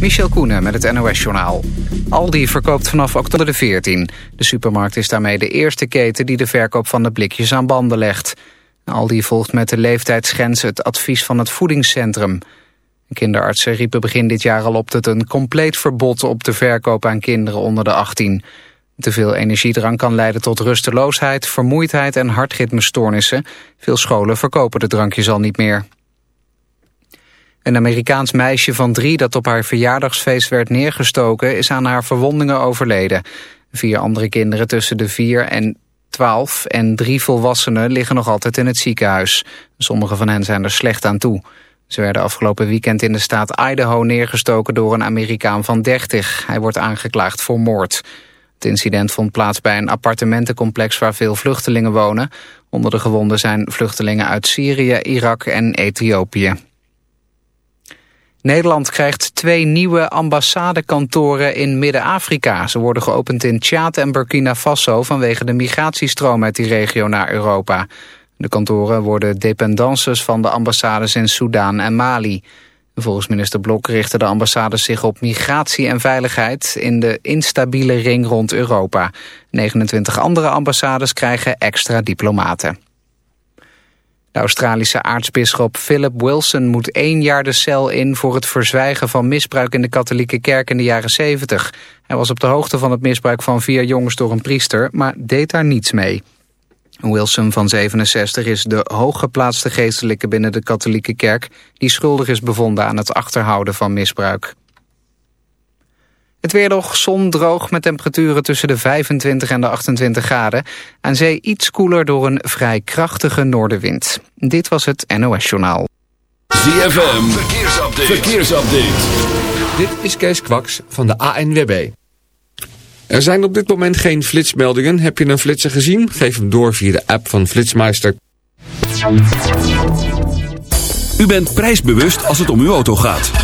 Michel Koenen met het NOS-journaal. Aldi verkoopt vanaf oktober de 14. De supermarkt is daarmee de eerste keten die de verkoop van de blikjes aan banden legt. Aldi volgt met de leeftijdsgrens het advies van het voedingscentrum. Kinderartsen riepen begin dit jaar al op dat een compleet verbod op de verkoop aan kinderen onder de 18. Te veel energiedrank kan leiden tot rusteloosheid, vermoeidheid en hartritmestoornissen. Veel scholen verkopen de drankjes al niet meer. Een Amerikaans meisje van drie dat op haar verjaardagsfeest werd neergestoken... is aan haar verwondingen overleden. Vier andere kinderen tussen de vier en twaalf en drie volwassenen liggen nog altijd in het ziekenhuis. Sommige van hen zijn er slecht aan toe. Ze werden afgelopen weekend in de staat Idaho neergestoken door een Amerikaan van 30. Hij wordt aangeklaagd voor moord. Het incident vond plaats bij een appartementencomplex waar veel vluchtelingen wonen. Onder de gewonden zijn vluchtelingen uit Syrië, Irak en Ethiopië. Nederland krijgt twee nieuwe ambassadekantoren in Midden-Afrika. Ze worden geopend in Tjaad en Burkina Faso vanwege de migratiestroom uit die regio naar Europa. De kantoren worden dependances van de ambassades in Soudaan en Mali. Volgens minister Blok richten de ambassades zich op migratie en veiligheid in de instabiele ring rond Europa. 29 andere ambassades krijgen extra diplomaten. De Australische aartsbisschop Philip Wilson moet één jaar de cel in voor het verzwijgen van misbruik in de katholieke kerk in de jaren 70. Hij was op de hoogte van het misbruik van vier jongens door een priester, maar deed daar niets mee. Wilson van 67 is de hooggeplaatste geestelijke binnen de katholieke kerk... die schuldig is bevonden aan het achterhouden van misbruik. Het weer nog zon droog met temperaturen tussen de 25 en de 28 graden. Aan zee iets koeler door een vrij krachtige noordenwind. Dit was het NOS Journaal. ZFM, verkeersupdate. verkeersupdate. Dit is Kees Kwaks van de ANWB. Er zijn op dit moment geen flitsmeldingen. Heb je een flitser gezien? Geef hem door via de app van Flitsmeister. U bent prijsbewust als het om uw auto gaat.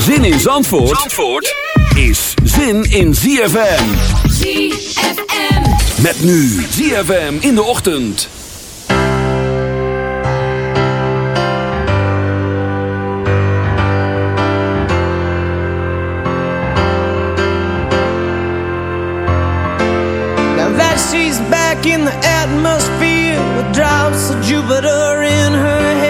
Zin in Zandvoort, Zandvoort is zin in ZFM. ZFM. Met nu ZFM in de ochtend. Now that she's back in the atmosphere with drops of Jupiter in her head.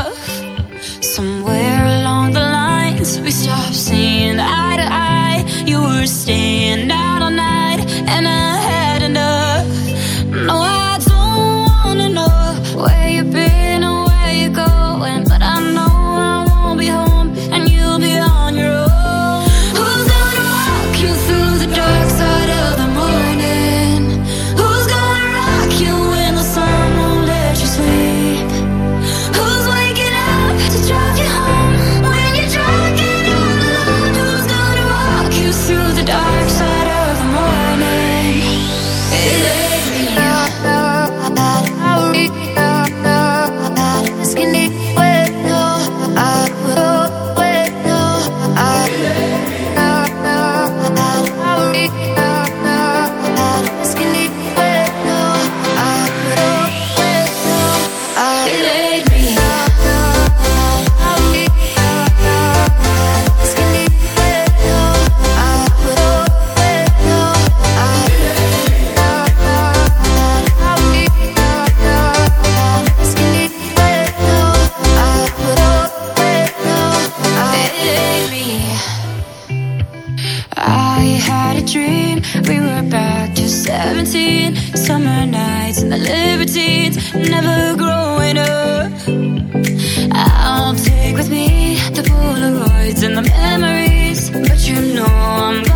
the Polaroids and the memories. But you know I'm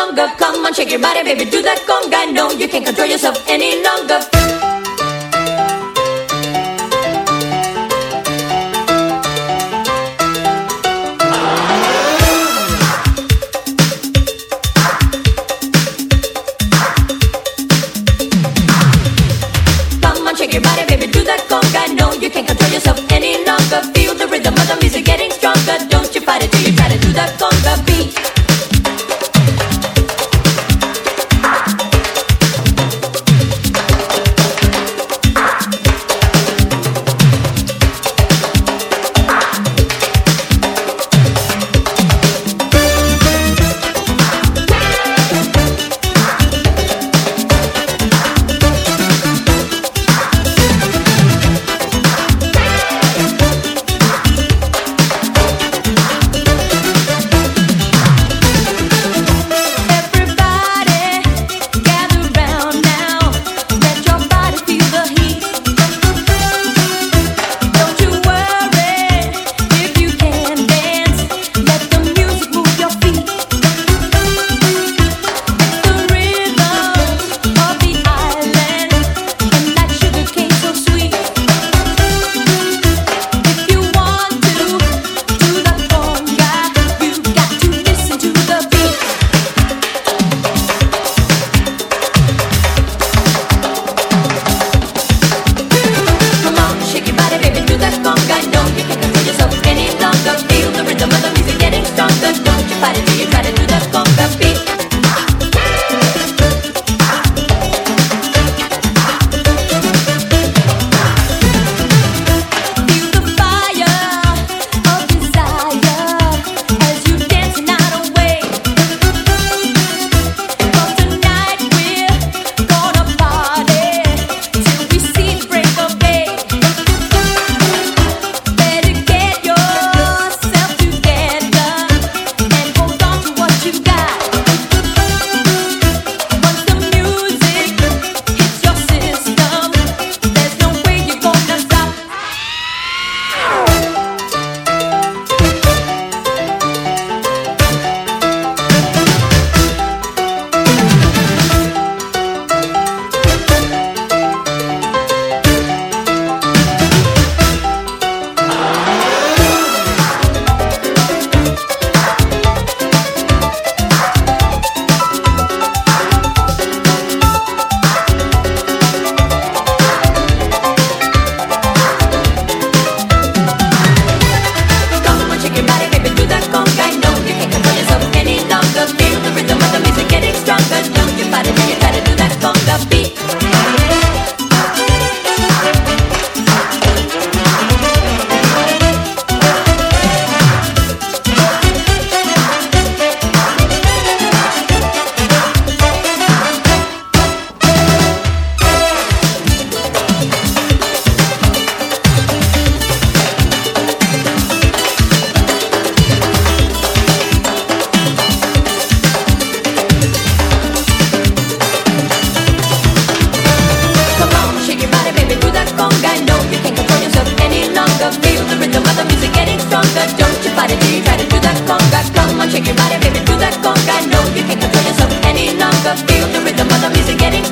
longer. Come on, shake your body, baby, do that conga. No, you can't control yourself any longer. Come on, shake your body, baby, do that conga. No, you can't control yourself any longer. Feel the rhythm of the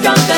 Don't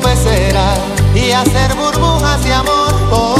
pecera y hacer burbujas de amor. Oh.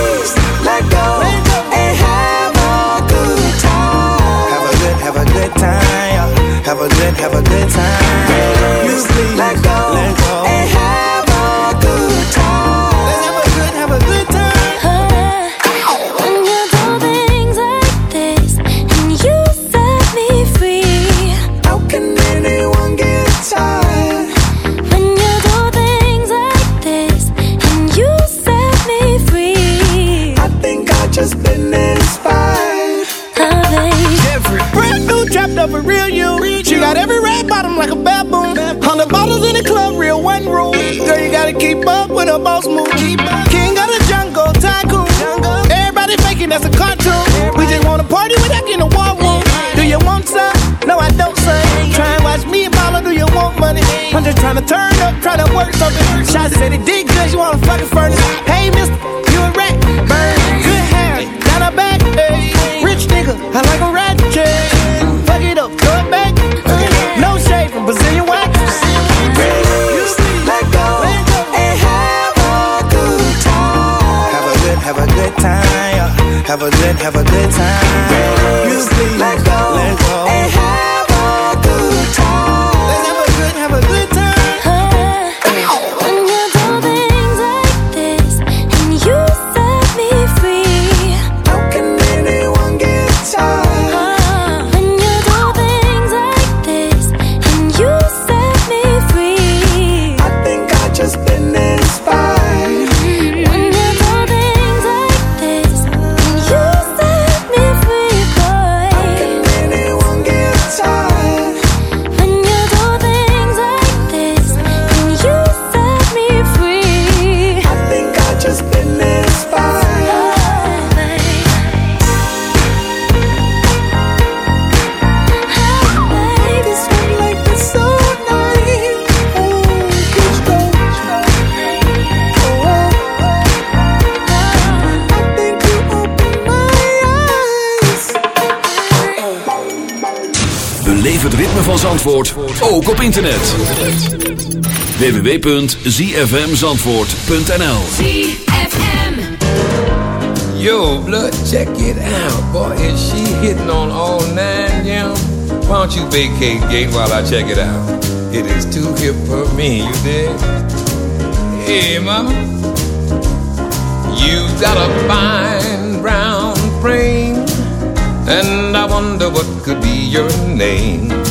good, have a good time. Have a good, have a good time. You please, let go, let go, boss move. King of the jungle, tycoon. Everybody faking that's a cartoon. We just wanna party without getting a war room. Do you want some? No, I don't, son. Try and watch me and mama, do you want money? I'm just trying to turn up, trying to work something. Shots said it did good, you wanna fucking furnace. Hey, mister, you a rat. Burn, good hair, down her back. Hey, rich nigga, I like a Have a good, have a good time. You please let go, let go van Zandvoort, ook op internet. www.zfmzandvoort.nl ZFM. Yo, blood, check it out. Boy, is she hitting on all nine, yeah? Why don't you vacate gate while I check it out? It is too hip for me, you dig? Hey, mama. You've got a fine brown frame, and I wonder what could be your name.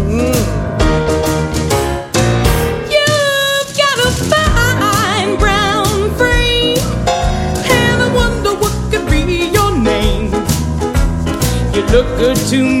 Look good to me,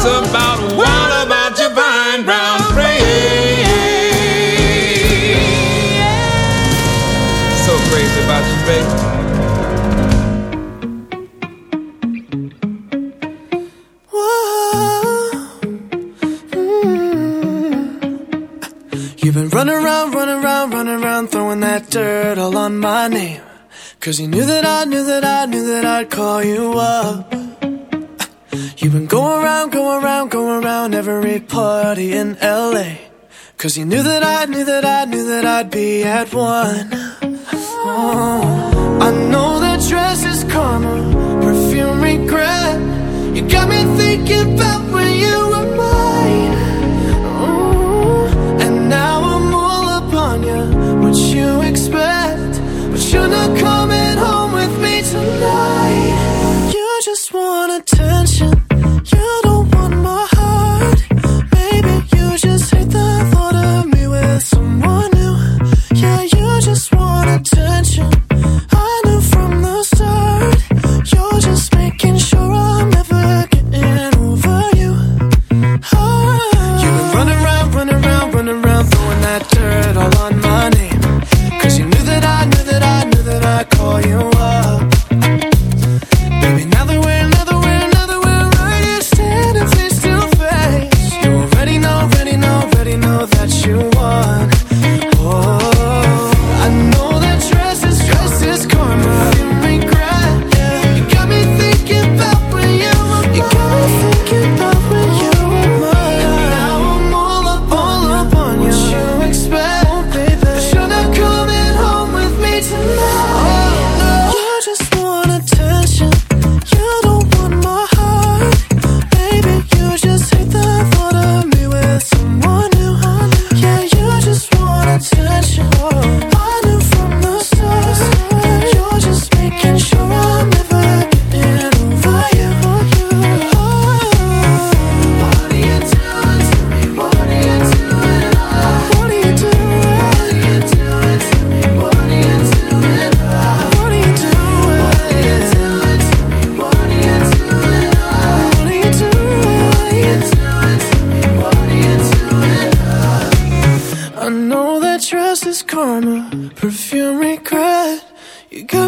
About what about your vine brown frame? So crazy about you, babe. You've been running around, running around, running around, throwing that dirt all on my name. Cause you knew that I knew that I knew that I'd call you up. You've been going around, going around, going around every party in LA. Cause you knew that I knew that I knew that I'd be at one. Oh. I know that dress is karma, perfume regret. You got me thinking about when you were mine. Oh. And now I'm all upon you, what you expect. But you're not coming home with me tonight. You just want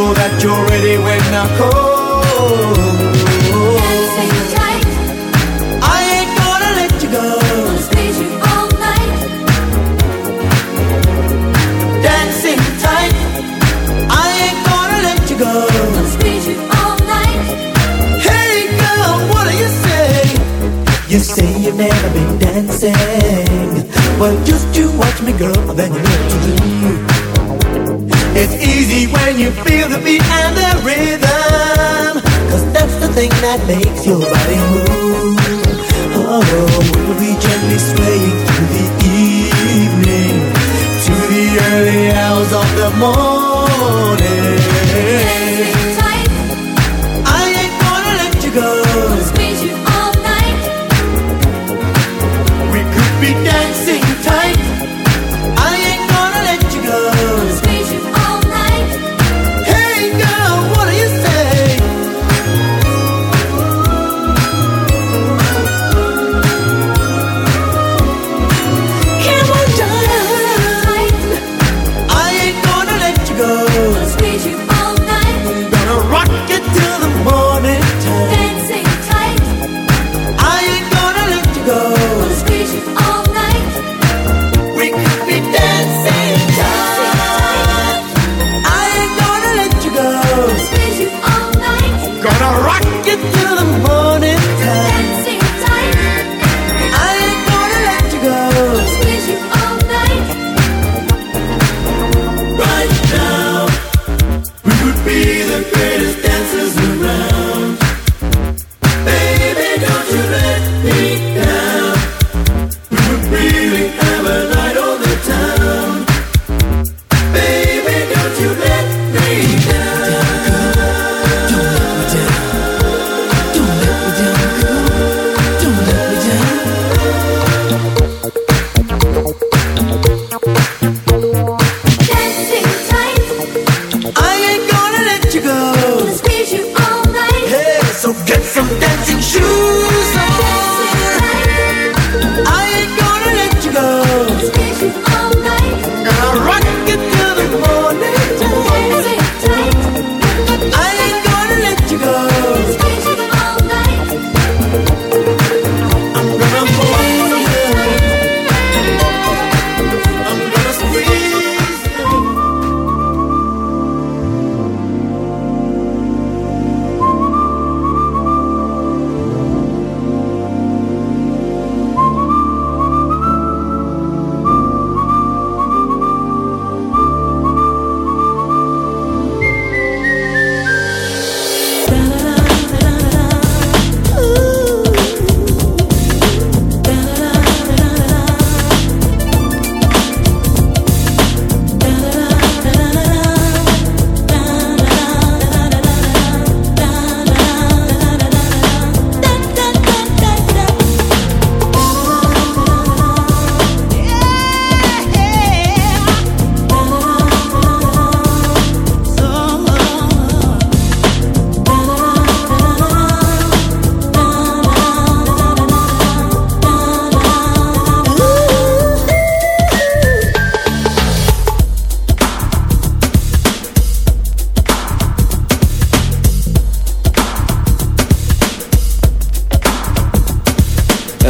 Sure that you're ready when I call. Dancing tight. I ain't gonna let you go. Dancing tight. I ain't gonna let you go. Hey girl, what do you say? You say you've never been dancing. Well, just you watch me, girl, then you know. It's easy when you feel the beat and the rhythm. Cause that's the thing that makes your body move. Oh, we'll be gently swaying through the evening to the early hours of the morning.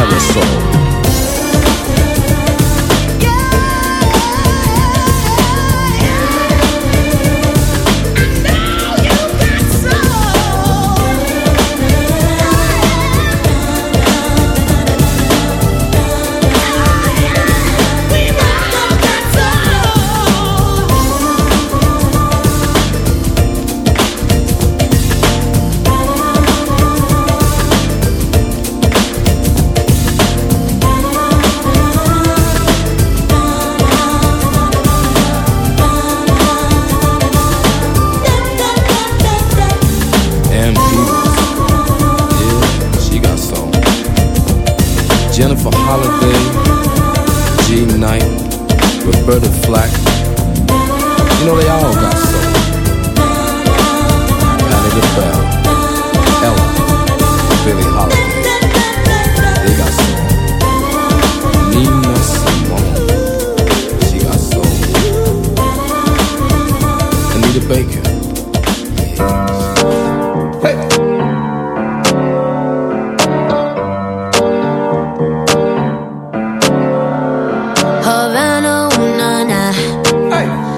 Olha só. Hey!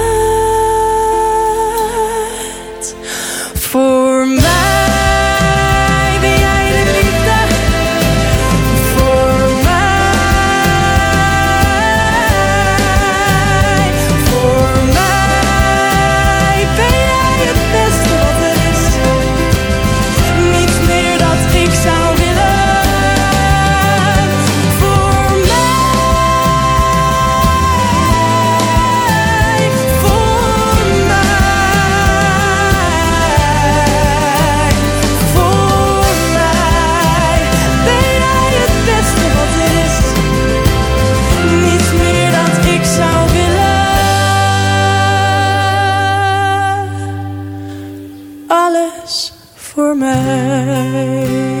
爱